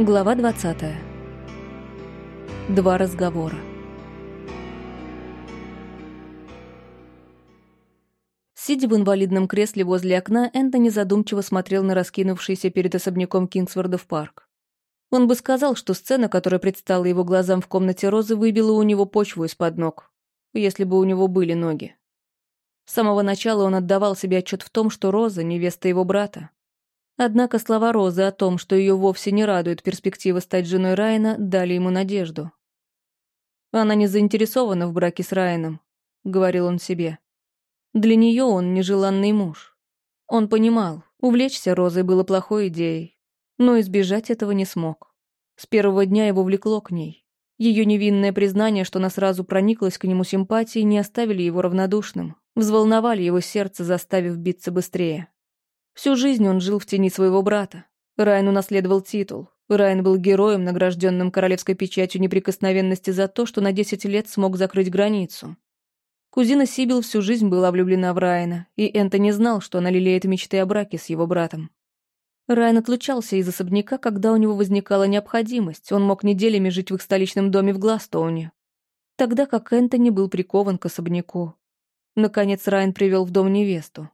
Глава 20. Два разговора. Сидя в инвалидном кресле возле окна, Энтони задумчиво смотрел на раскинувшийся перед особняком Кингсвордов парк. Он бы сказал, что сцена, которая предстала его глазам в комнате Розы, выбила у него почву из-под ног, если бы у него были ноги. С самого начала он отдавал себе отчет в том, что Роза — невеста его брата, Однако слова Розы о том, что ее вовсе не радует перспектива стать женой Райана, дали ему надежду. «Она не заинтересована в браке с Райаном», — говорил он себе. «Для нее он нежеланный муж». Он понимал, увлечься Розой было плохой идеей, но избежать этого не смог. С первого дня его влекло к ней. Ее невинное признание, что она сразу прониклась к нему симпатией, не оставили его равнодушным, взволновали его сердце, заставив биться быстрее. Всю жизнь он жил в тени своего брата. Райан унаследовал титул. Райан был героем, награжденным королевской печатью неприкосновенности за то, что на 10 лет смог закрыть границу. Кузина Сибил всю жизнь была влюблена в Райана, и Энтони знал, что она лелеет мечты о браке с его братом. Райан отлучался из особняка, когда у него возникала необходимость. Он мог неделями жить в их столичном доме в Гластоуне. Тогда как Энтони был прикован к особняку. Наконец Райан привел в дом невесту.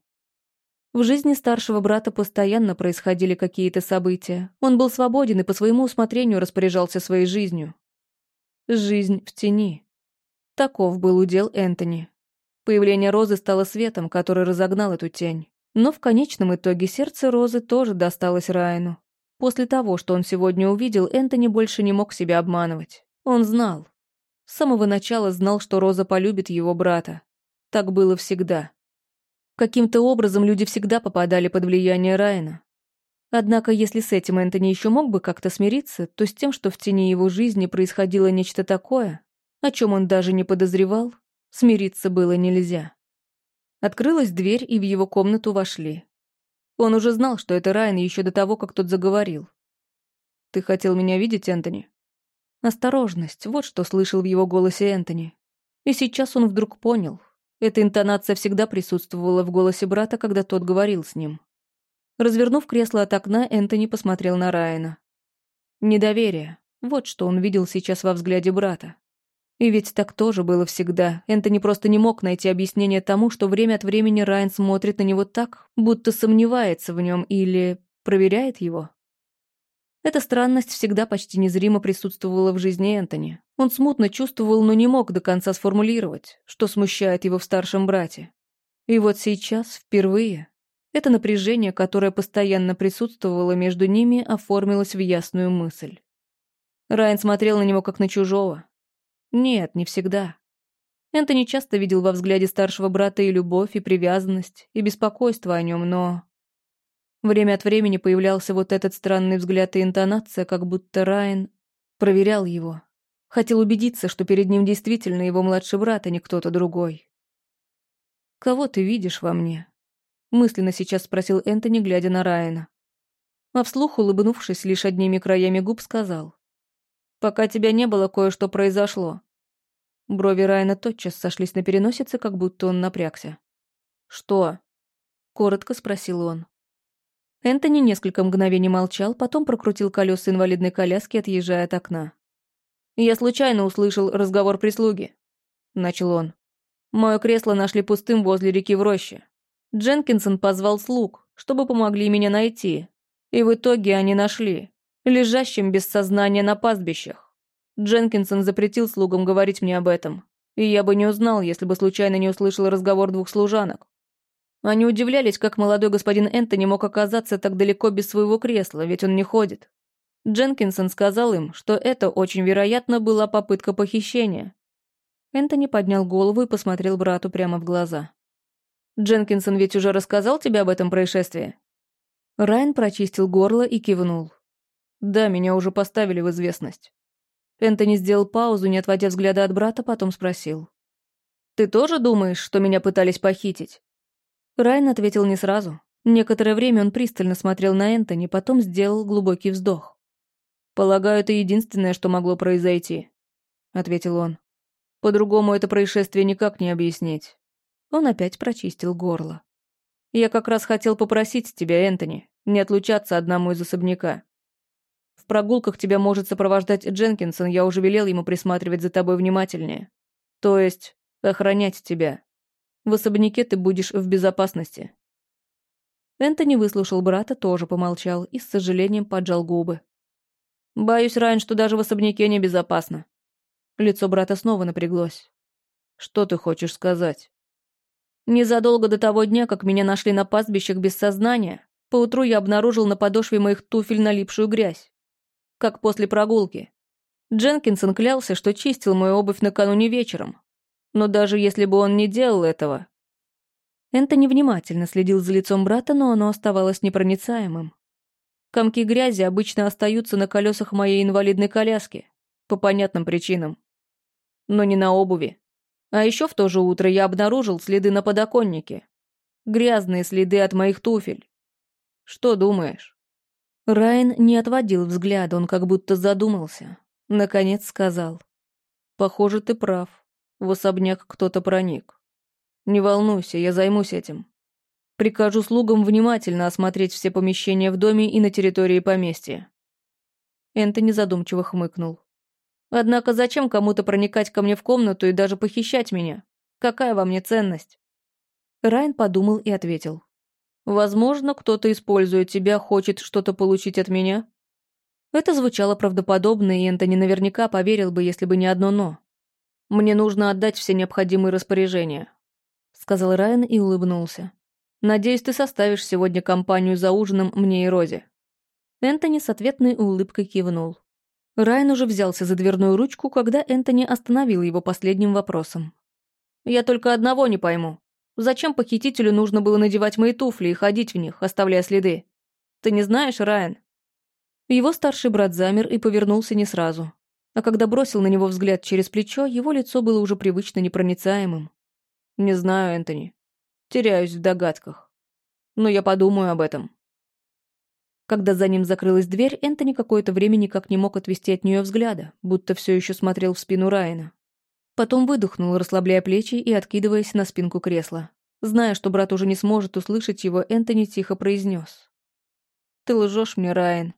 В жизни старшего брата постоянно происходили какие-то события. Он был свободен и по своему усмотрению распоряжался своей жизнью. Жизнь в тени. Таков был удел Энтони. Появление Розы стало светом, который разогнал эту тень. Но в конечном итоге сердце Розы тоже досталось Райану. После того, что он сегодня увидел, Энтони больше не мог себя обманывать. Он знал. С самого начала знал, что Роза полюбит его брата. Так было всегда. Каким-то образом люди всегда попадали под влияние Райана. Однако, если с этим Энтони еще мог бы как-то смириться, то с тем, что в тени его жизни происходило нечто такое, о чем он даже не подозревал, смириться было нельзя. Открылась дверь, и в его комнату вошли. Он уже знал, что это Райан еще до того, как тот заговорил. «Ты хотел меня видеть, Энтони?» Осторожность, вот что слышал в его голосе Энтони. И сейчас он вдруг понял, эта интонация всегда присутствовала в голосе брата, когда тот говорил с ним. Развернув кресло от окна, Энтони посмотрел на Райана. Недоверие. Вот что он видел сейчас во взгляде брата. И ведь так тоже было всегда. Энтони просто не мог найти объяснение тому, что время от времени Райан смотрит на него так, будто сомневается в нем или проверяет его. Эта странность всегда почти незримо присутствовала в жизни Энтони. Он смутно чувствовал, но не мог до конца сформулировать, что смущает его в старшем брате. И вот сейчас, впервые, это напряжение, которое постоянно присутствовало между ними, оформилось в ясную мысль. Райан смотрел на него как на чужого. Нет, не всегда. Энтони часто видел во взгляде старшего брата и любовь, и привязанность, и беспокойство о нем, но Время от времени появлялся вот этот странный взгляд и интонация, как будто Райан проверял его. Хотел убедиться, что перед ним действительно его младший брат, а не кто-то другой. «Кого ты видишь во мне?» Мысленно сейчас спросил Энтони, глядя на Райана. А вслух, улыбнувшись лишь одними краями губ, сказал. «Пока тебя не было, кое-что произошло». Брови Райана тотчас сошлись на переносице, как будто он напрягся. «Что?» — коротко спросил он. Энтони несколько мгновений молчал, потом прокрутил колеса инвалидной коляски, отъезжая от окна. «Я случайно услышал разговор прислуги», — начал он. «Мое кресло нашли пустым возле реки в роще. Дженкинсон позвал слуг, чтобы помогли меня найти. И в итоге они нашли, лежащим без сознания на пастбищах. Дженкинсон запретил слугам говорить мне об этом, и я бы не узнал, если бы случайно не услышал разговор двух служанок. Они удивлялись, как молодой господин Энтони мог оказаться так далеко без своего кресла, ведь он не ходит. Дженкинсон сказал им, что это очень вероятно была попытка похищения. Энтони поднял голову и посмотрел брату прямо в глаза. «Дженкинсон ведь уже рассказал тебе об этом происшествии?» Райан прочистил горло и кивнул. «Да, меня уже поставили в известность». Энтони сделал паузу, не отводя взгляда от брата, потом спросил. «Ты тоже думаешь, что меня пытались похитить?» Райан ответил не сразу. Некоторое время он пристально смотрел на Энтони, потом сделал глубокий вздох. «Полагаю, это единственное, что могло произойти», — ответил он. «По-другому это происшествие никак не объяснить». Он опять прочистил горло. «Я как раз хотел попросить тебя, Энтони, не отлучаться одному из особняка. В прогулках тебя может сопровождать Дженкинсон, я уже велел ему присматривать за тобой внимательнее. То есть, охранять тебя. В особняке ты будешь в безопасности». Энтони выслушал брата, тоже помолчал и с сожалением поджал губы. «Боюсь, Райан, что даже в особняке небезопасно». Лицо брата снова напряглось. «Что ты хочешь сказать?» Незадолго до того дня, как меня нашли на пастбищах без сознания, поутру я обнаружил на подошве моих туфель налипшую грязь. Как после прогулки. Дженкинсон клялся, что чистил мою обувь накануне вечером. Но даже если бы он не делал этого... Энтони внимательно следил за лицом брата, но оно оставалось непроницаемым. Комки грязи обычно остаются на колесах моей инвалидной коляски. По понятным причинам. Но не на обуви. А еще в то же утро я обнаружил следы на подоконнике. Грязные следы от моих туфель. Что думаешь? Райан не отводил взгляд, он как будто задумался. Наконец сказал. Похоже, ты прав. В особняк кто-то проник. Не волнуйся, я займусь этим. Прикажу слугам внимательно осмотреть все помещения в доме и на территории поместья. Энтони задумчиво хмыкнул. Однако зачем кому-то проникать ко мне в комнату и даже похищать меня? Какая во мне ценность?» Райан подумал и ответил. «Возможно, кто-то, используя тебя, хочет что-то получить от меня?» Это звучало правдоподобно, и Энтони наверняка поверил бы, если бы не одно «но». «Мне нужно отдать все необходимые распоряжения», — сказал Райан и улыбнулся. «Надеюсь, ты составишь сегодня компанию за ужином мне и Розе». Энтони с ответной улыбкой кивнул. Райан уже взялся за дверную ручку, когда Энтони остановил его последним вопросом. «Я только одного не пойму. Зачем похитителю нужно было надевать мои туфли и ходить в них, оставляя следы? Ты не знаешь, Райан?» Его старший брат замер и повернулся не сразу. А когда бросил на него взгляд через плечо, его лицо было уже привычно непроницаемым. «Не знаю, Энтони. Теряюсь в догадках. Но я подумаю об этом». Когда за ним закрылась дверь, Энтони какое-то время никак не мог отвести от нее взгляда, будто все еще смотрел в спину Райана. Потом выдохнул, расслабляя плечи и откидываясь на спинку кресла. Зная, что брат уже не сможет услышать его, Энтони тихо произнес. «Ты лжешь мне, Райан».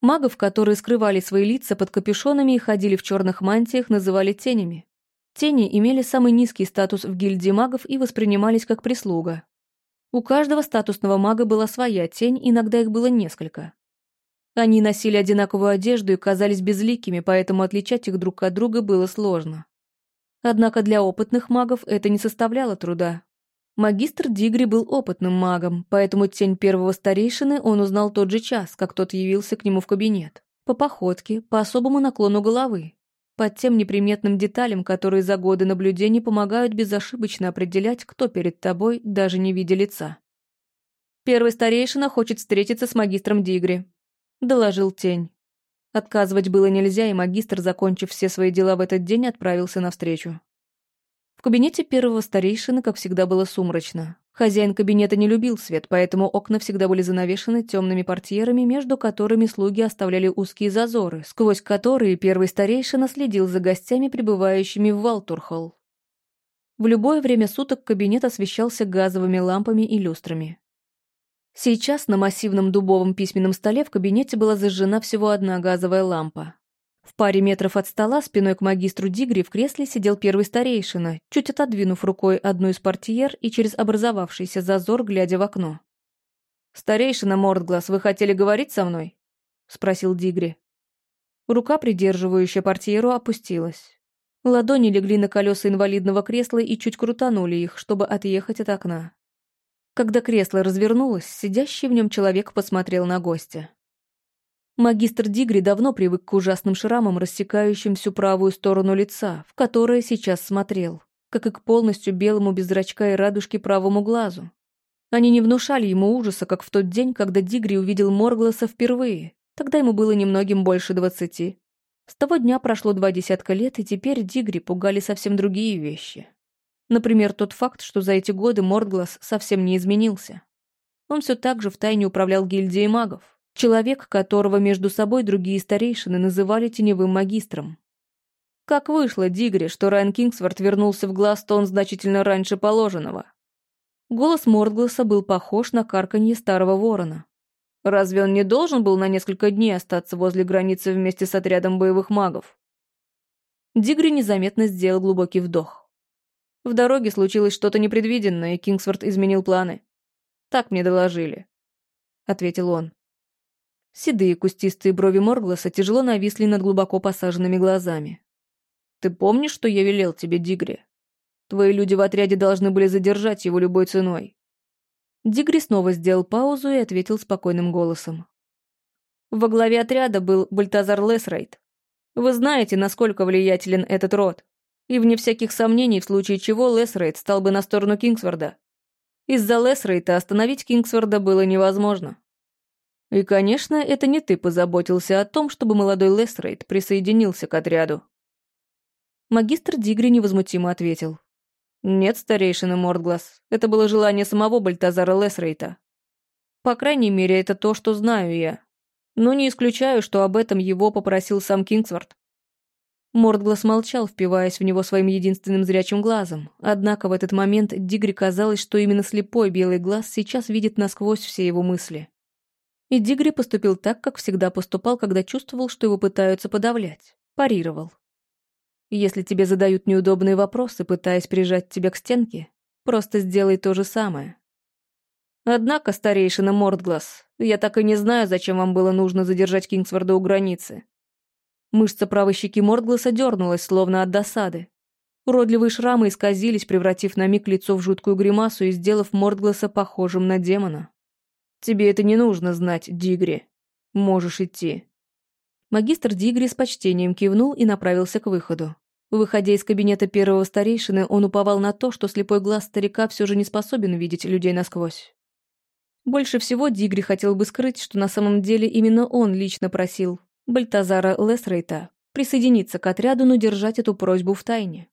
Магов, которые скрывали свои лица под капюшонами и ходили в черных мантиях, называли тенями. Тени имели самый низкий статус в гильдии магов и воспринимались как прислуга. У каждого статусного мага была своя тень, иногда их было несколько. Они носили одинаковую одежду и казались безликими, поэтому отличать их друг от друга было сложно. Однако для опытных магов это не составляло труда. Магистр Дигри был опытным магом, поэтому тень первого старейшины он узнал тот же час, как тот явился к нему в кабинет. По походке, по особому наклону головы, под тем неприметным деталям, которые за годы наблюдений помогают безошибочно определять, кто перед тобой, даже не видя лица. «Первый старейшина хочет встретиться с магистром Дигри», — доложил тень. Отказывать было нельзя, и магистр, закончив все свои дела в этот день, отправился навстречу. В кабинете первого старейшины, как всегда, было сумрачно. Хозяин кабинета не любил свет, поэтому окна всегда были занавешены темными портьерами, между которыми слуги оставляли узкие зазоры, сквозь которые первый старейшина следил за гостями, прибывающими в Валтурхолл. В любое время суток кабинет освещался газовыми лампами и люстрами. Сейчас на массивном дубовом письменном столе в кабинете была зажжена всего одна газовая лампа. В паре метров от стола, спиной к магистру Дигри, в кресле сидел первый старейшина, чуть отодвинув рукой одну из портьер и через образовавшийся зазор, глядя в окно. «Старейшина Мордглас, вы хотели говорить со мной?» — спросил Дигри. Рука, придерживающая портьеру, опустилась. Ладони легли на колеса инвалидного кресла и чуть крутанули их, чтобы отъехать от окна. Когда кресло развернулось, сидящий в нем человек посмотрел на гостя. Магистр Дигри давно привык к ужасным шрамам, рассекающим всю правую сторону лица, в которое сейчас смотрел, как и к полностью белому без зрачка и радужки правому глазу. Они не внушали ему ужаса, как в тот день, когда Дигри увидел Моргласа впервые. Тогда ему было немногим больше двадцати. С того дня прошло два десятка лет, и теперь Дигри пугали совсем другие вещи. Например, тот факт, что за эти годы Мордглас совсем не изменился. Он все так же втайне управлял гильдией магов, Человек, которого между собой другие старейшины называли теневым магистром. Как вышло, Дигри, что Райан Кингсворт вернулся в Гластон значительно раньше положенного? Голос Мордгласа был похож на карканье старого ворона. Разве он не должен был на несколько дней остаться возле границы вместе с отрядом боевых магов? Дигри незаметно сделал глубокий вдох. В дороге случилось что-то непредвиденное, и Кингсворт изменил планы. Так мне доложили, — ответил он. Седые кустистые брови Моргласа тяжело нависли над глубоко посаженными глазами. Ты помнишь, что я велел тебе, Дигри? Твои люди в отряде должны были задержать его любой ценой. Дигри снова сделал паузу и ответил спокойным голосом. Во главе отряда был Бальтазар Лесрейт. Вы знаете, насколько влиятелен этот род. И вне всяких сомнений, в случае чего Лесрейт стал бы на сторону Кингсворда. Из-за Лесрейта остановить Кингсворда было невозможно. И, конечно, это не ты позаботился о том, чтобы молодой Лесрейт присоединился к отряду. Магистр Дигри невозмутимо ответил. «Нет, старейшина Мордглас, это было желание самого Бальтазара Лесрейта. По крайней мере, это то, что знаю я. Но не исключаю, что об этом его попросил сам Кингсворт». Мордглас молчал, впиваясь в него своим единственным зрячим глазом. Однако в этот момент Дигри казалось, что именно слепой белый глаз сейчас видит насквозь все его мысли. И Дигри поступил так, как всегда поступал, когда чувствовал, что его пытаются подавлять. Парировал. Если тебе задают неудобные вопросы, пытаясь прижать тебя к стенке, просто сделай то же самое. Однако, старейшина Мордглас, я так и не знаю, зачем вам было нужно задержать Кингсворда у границы. Мышца правой щеки Мордгласа дернулась, словно от досады. Уродливые шрамы исказились, превратив на миг лицо в жуткую гримасу и сделав Мордгласа похожим на демона. «Тебе это не нужно знать, Дигри. Можешь идти». Магистр Дигри с почтением кивнул и направился к выходу. Выходя из кабинета первого старейшины, он уповал на то, что слепой глаз старика все же не способен видеть людей насквозь. Больше всего Дигри хотел бы скрыть, что на самом деле именно он лично просил Бальтазара Лесрейта присоединиться к отряду, но держать эту просьбу в тайне.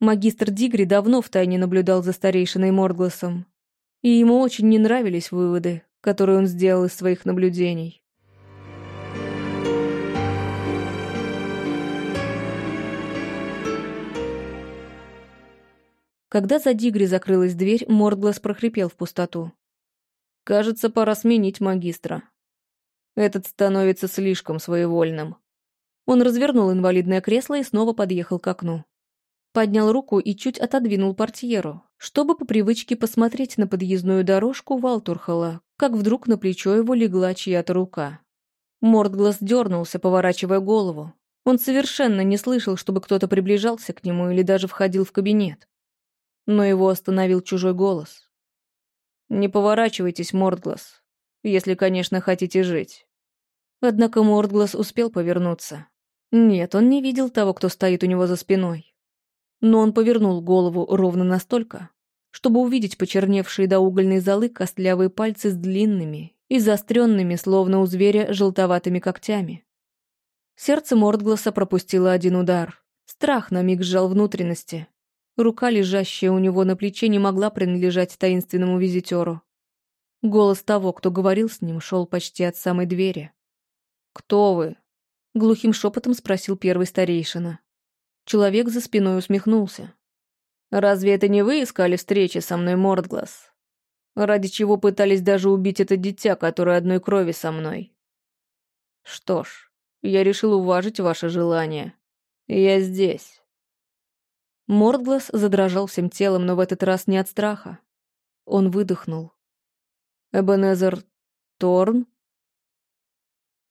Магистр Дигри давно в тайне наблюдал за старейшиной Моргласом, и ему очень не нравились выводы, которые он сделал из своих наблюдений. Когда за Дигри закрылась дверь, Мордглас прохрипел в пустоту. «Кажется, пора сменить магистра. Этот становится слишком своевольным». Он развернул инвалидное кресло и снова подъехал к окну. Поднял руку и чуть отодвинул портьеру, чтобы по привычке посмотреть на подъездную дорожку Валтурхала, как вдруг на плечо его легла чья-то рука. Мордглас дернулся, поворачивая голову. Он совершенно не слышал, чтобы кто-то приближался к нему или даже входил в кабинет но его остановил чужой голос. «Не поворачивайтесь, Мордглас, если, конечно, хотите жить». Однако Мордглас успел повернуться. Нет, он не видел того, кто стоит у него за спиной. Но он повернул голову ровно настолько, чтобы увидеть почерневшие до угольной золы костлявые пальцы с длинными и заостренными, словно у зверя, желтоватыми когтями. Сердце Мордгласа пропустило один удар. Страх на миг сжал внутренности. Рука, лежащая у него на плече, не могла принадлежать таинственному визитеру. Голос того, кто говорил с ним, шел почти от самой двери. «Кто вы?» — глухим шепотом спросил первый старейшина. Человек за спиной усмехнулся. «Разве это не вы искали встречи со мной, Мордглас? Ради чего пытались даже убить это дитя, которое одной крови со мной? Что ж, я решил уважить ваше желание. Я здесь». Мордглас задрожал всем телом, но в этот раз не от страха. Он выдохнул. «Эбенезер Торн?»